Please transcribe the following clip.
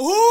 Ooh!